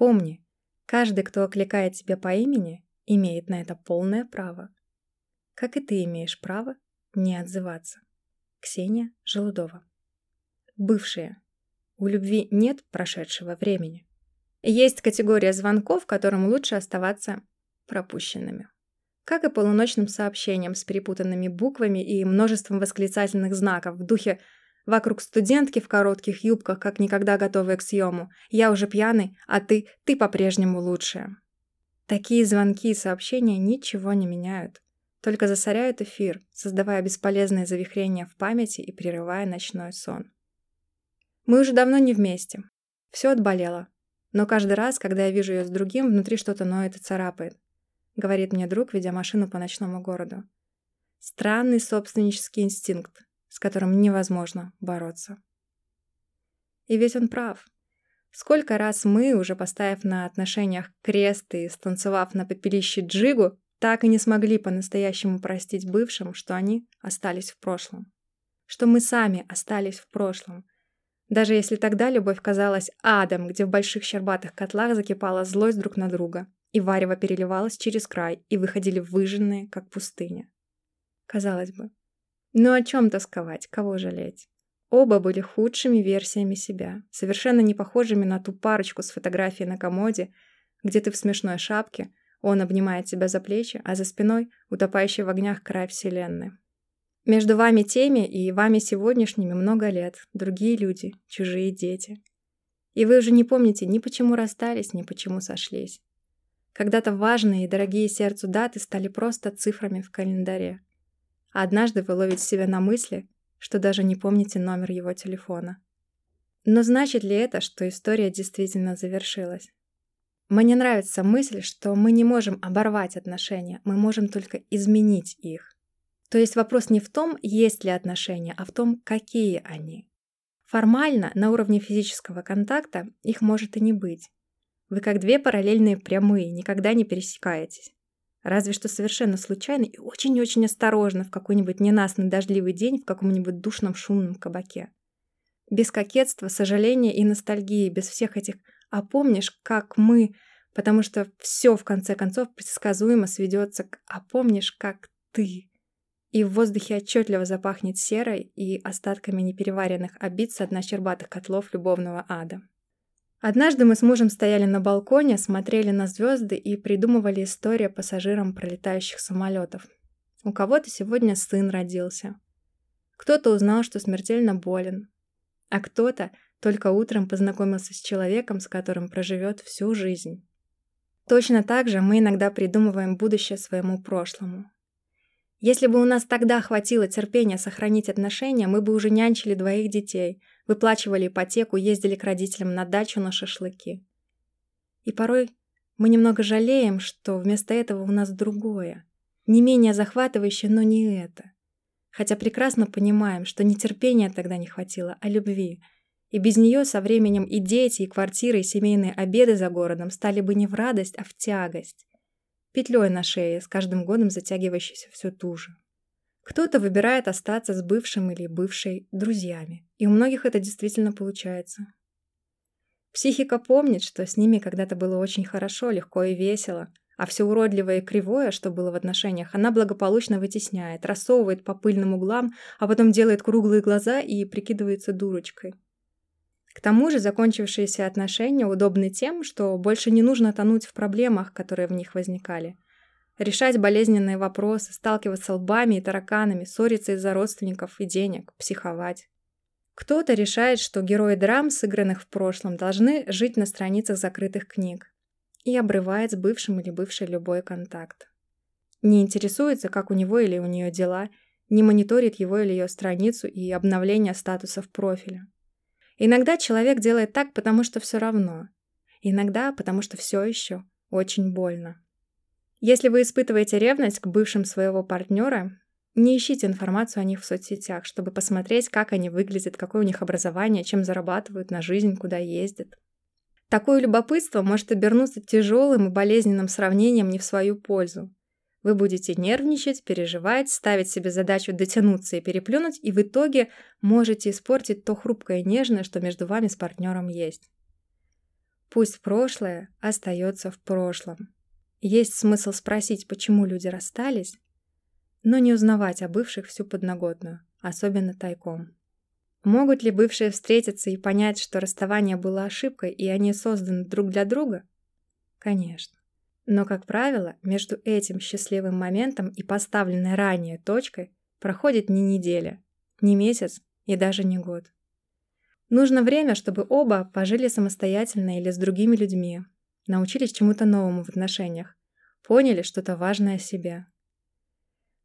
Помни, каждый, кто окликает тебя по имени, имеет на это полное право. Как и ты имеешь право не отзываться. Ксения Желудова. Бывшие. У любви нет прошедшего времени. Есть категория звонков, которым лучше оставаться пропущенными. Как и полуночным сообщением с перепутанными буквами и множеством восклицательных знаков в духе «Вокруг студентки в коротких юбках, как никогда готовые к съему. Я уже пьяный, а ты, ты по-прежнему лучшая». Такие звонки и сообщения ничего не меняют, только засоряют эфир, создавая бесполезные завихрения в памяти и прерывая ночной сон. Мы уже давно не вместе. Все отболело. Но каждый раз, когда я вижу ее с другим, внутри что-то ноет и царапает. Говорит мне друг, ведя машину по ночному городу. Странный собственнический инстинкт, с которым невозможно бороться. И ведь он прав. Сколько раз мы, уже поставив на отношениях крест и станцевав на пепелище джигу, так и не смогли по-настоящему простить бывшим, что они остались в прошлом. Что мы сами остались в прошлом, даже если тогда любовь казалась адом, где в больших щербатых котлах закипала злость друг на друга, и варево переливалось через край, и выходили выжженные, как пустыня. Казалось бы. Ну о чем тосковать, кого жалеть? Оба были худшими версиями себя, совершенно не похожими на ту парочку с фотографией на комоде, где ты в смешной шапке, он обнимает тебя за плечи, а за спиной утопающий в огнях край вселенной. Между вами теми и вами сегодняшними много лет, другие люди, чужие дети. И вы уже не помните ни почему расстались, ни почему сошлись. Когда-то важные и дорогие сердцу даты стали просто цифрами в календаре. Однажды вы ловите себя на мысли, что даже не помните номер его телефона. Но значит ли это, что история действительно завершилась? Мне нравится мысль, что мы не можем оборвать отношения, мы можем только изменить их. То есть вопрос не в том, есть ли отношения, а в том, какие они. Формально, на уровне физического контакта, их может и не быть. Вы как две параллельные прямые, никогда не пересекаетесь. Разве что совершенно случайно и очень-очень осторожно в какой-нибудь ненастный дождливый день в каком-нибудь душном шумном кабаке. Без кокетства, сожаления и ностальгии, без всех этих «а помнишь, как мы...» Потому что все, в конце концов, предсказуемо сведется к «а помнишь, как ты...» и в воздухе отчетливо запахнет серой и остатками непереваренных обид с дна щербатых котлов любовного ада. Однажды мы с мужем стояли на балконе, смотрели на звезды и придумывали истории пассажирам пролетающих самолетов. У кого-то сегодня сын родился. Кто-то узнал, что смертельно болен. А кто-то только утром познакомился с человеком, с которым проживет всю жизнь. Точно так же мы иногда придумываем будущее своему прошлому. Если бы у нас тогда хватило терпения сохранить отношения, мы бы уже нянчили двоих детей, выплачивали ипотеку, ездили к родителям на дачу на шашлыки. И порой мы немного жалеем, что вместо этого у нас другое, не менее захватывающее, но не это. Хотя прекрасно понимаем, что не терпения тогда не хватило, а любви. И без нее со временем и дети, и квартиры, и семейные обеды за городом стали бы не в радость, а в тягость петлей на шее, с каждым годом затягивающейся все туже. Кто-то выбирает остаться с бывшим или бывшей друзьями, и у многих это действительно получается. Психика помнит, что с ними когда-то было очень хорошо, легко и весело, а все уродливое и кривое, что было в отношениях, она благополучно вытесняет, рассовывает по пыльным углам, а потом делает круглые глаза и прикидывается дурочкой. К тому же закончившиеся отношения удобны тем, что больше не нужно тонуть в проблемах, которые в них возникали. Решать болезненные вопросы, сталкиваться лбами и тараканами, ссориться из-за родственников и денег, психовать. Кто-то решает, что герои драм, сыгранных в прошлом, должны жить на страницах закрытых книг и обрывает с бывшим или бывшей любой контакт. Не интересуется, как у него или у нее дела, не мониторит его или ее страницу и обновление статусов профиля. Иногда человек делает так, потому что все равно. Иногда, потому что все еще очень больно. Если вы испытываете ревность к бывшим своего партнера, не ищите информацию о них в соцсетях, чтобы посмотреть, как они выглядят, какое у них образование, чем зарабатывают на жизнь, куда ездят. Такое любопытство может обернуться тяжелым и болезненным сравнением не в свою пользу. Вы будете нервничать, переживать, ставить себе задачу дотянуться и переплюнуть, и в итоге можете испортить то хрупкое и нежное, что между вами с партнером есть. Пусть прошлое остается в прошлом. Есть смысл спросить, почему люди расстались, но не узнавать о бывших всю подноготную, особенно тайком. Могут ли бывшие встретиться и понять, что расставание было ошибкой и они созданы друг для друга? Конечно. Но, как правило, между этим счастливым моментом и поставленной ранее точкой проходит не неделя, не месяц и даже не год. Нужно время, чтобы оба пожили самостоятельно или с другими людьми, научились чему-то новому в отношениях, поняли что-то важное о себе.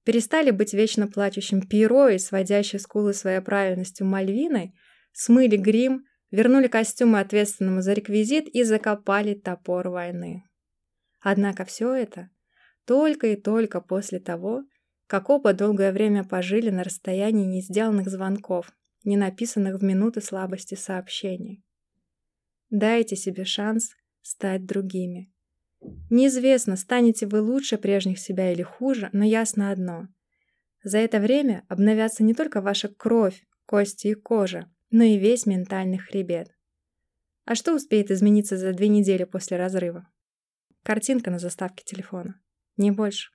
Перестали быть вечно плачущим Пиро и сводящей скулы своей правильностью Мальвиной, смыли грим, вернули костюмы ответственному за реквизит и закопали топор войны. Однако все это только и только после того, как оба долгое время пожили на расстоянии не сделанных звонков, не написанных в минуты слабости сообщений. Дайте себе шанс стать другими. Неизвестно, станете вы лучше прежних себя или хуже, но ясно одно. За это время обновятся не только ваша кровь, кости и кожа, но и весь ментальный хребет. А что успеет измениться за две недели после разрыва? Картинка на заставке телефона. Не больше.